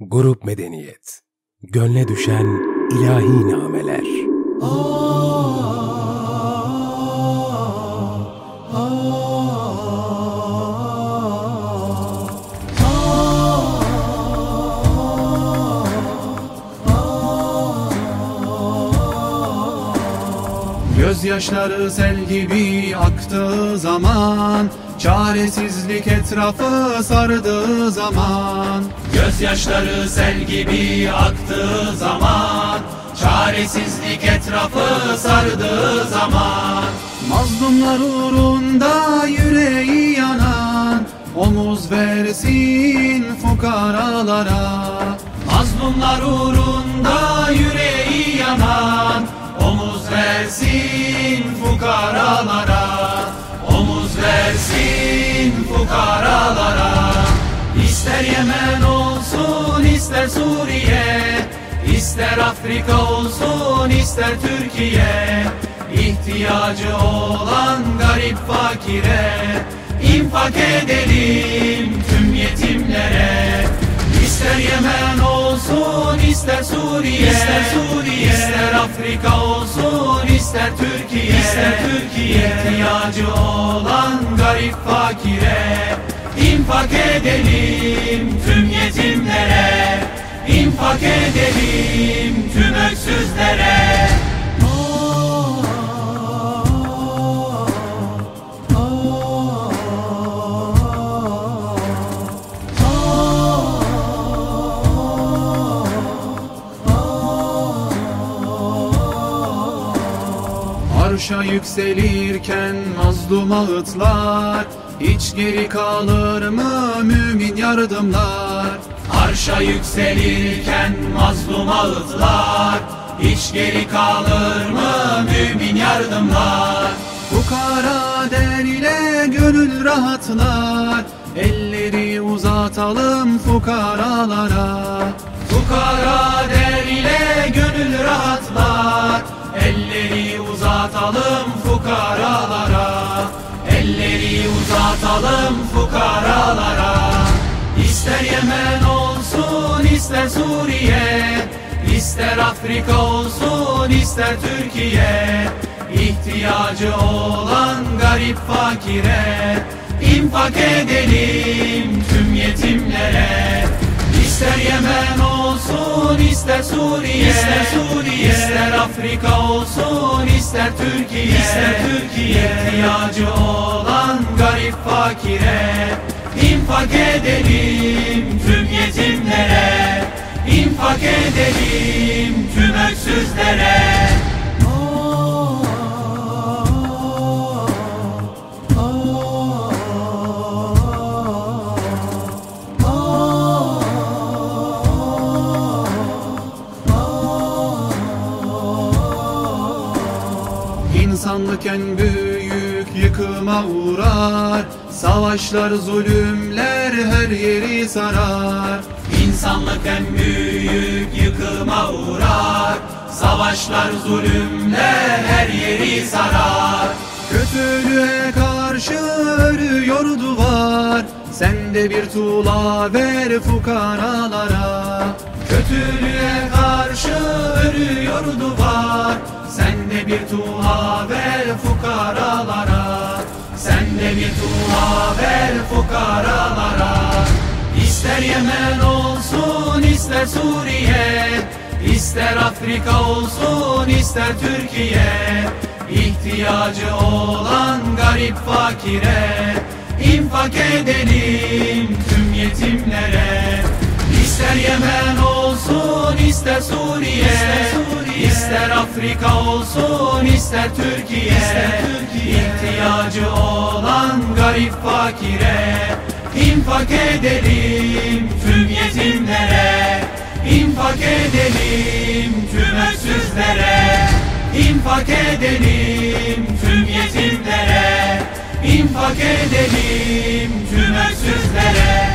Grup Medeniyet. Gönle düşen ilahi nameler. Gözyaşları sel gibi aktığı zaman Çaresizlik etrafı sardığı zaman. Gözyaşları sel gibi aktığı zaman. Çaresizlik etrafı sardığı zaman. Mazlumlar uğrunda yüreği yanan. Omuz versin fukaralara. Mazlumlar uğrunda yüreği yanan. Omuz versin fukaralara ister Suriye İster Afrika olsun ister Türkiye. İhtiyacı olan garip fakire infak edelim tüm yetimlere. İster Yemen olsun ister Suriye ister Suriye. ister Afrika olsun ister Türkiye. İster Türkiye. İhtiyacı olan garip fakire infak edelim tüm yetimlere infak edelim tüm öksüzlere Arşa yükselirken mazlum ağıtlar Hiç geri kalır mı mümin yardımlar Arşa yükselirken mazlum ağıtlar Hiç geri kalır mı mümin yardımlar? Fukara der ile gönül rahatlar Elleri uzatalım fukaralara. Fukara der ile gönül rahatlar Elleri uzatalım fukaralara. Elleri uzatalım fukaralara. İster Yemen olsun ister Suriye İster Afrika olsun ister Türkiye. İhtiyacı olan garip fakire infak edelim tüm yetimlere. İster Yemen olsun ister Suriye ister Suriye. ister Afrika olsun ister Türkiye. İster Türkiye. İhtiyacı olan garip fakire infak edelim tüm yetimlere infak edelim tüm öksüzlere İnsanlık en büyük yıkıma uğrar. Savaşlar, zulümler her yeri sarar İnsanlık en büyük yıkıma uğrar. Savaşlar, zulümler her yeri sarar. Kötülüğe karşı örüyor duvar Sen de bir tuğla ver fukaralara. Kötülüğe karşı örüyor duvar Sen de bir tuğla ver fukaralara. Sen de bir tuğla ver fukaralara. İster Yemen olsun ister Suriye İster Afrika olsun ister Türkiye İhtiyacı olan garip fakire infak edelim tüm yetimlere İster Yemen olsun ister Suriye, ister, Afrika olsun ister Türkiye, ister Türkiye. İhtiyacı olan garip fakire infak edelim tüm edelim tüm öksüzlere infak edelim tüm yetimlere infak edelim tüm öksüzlere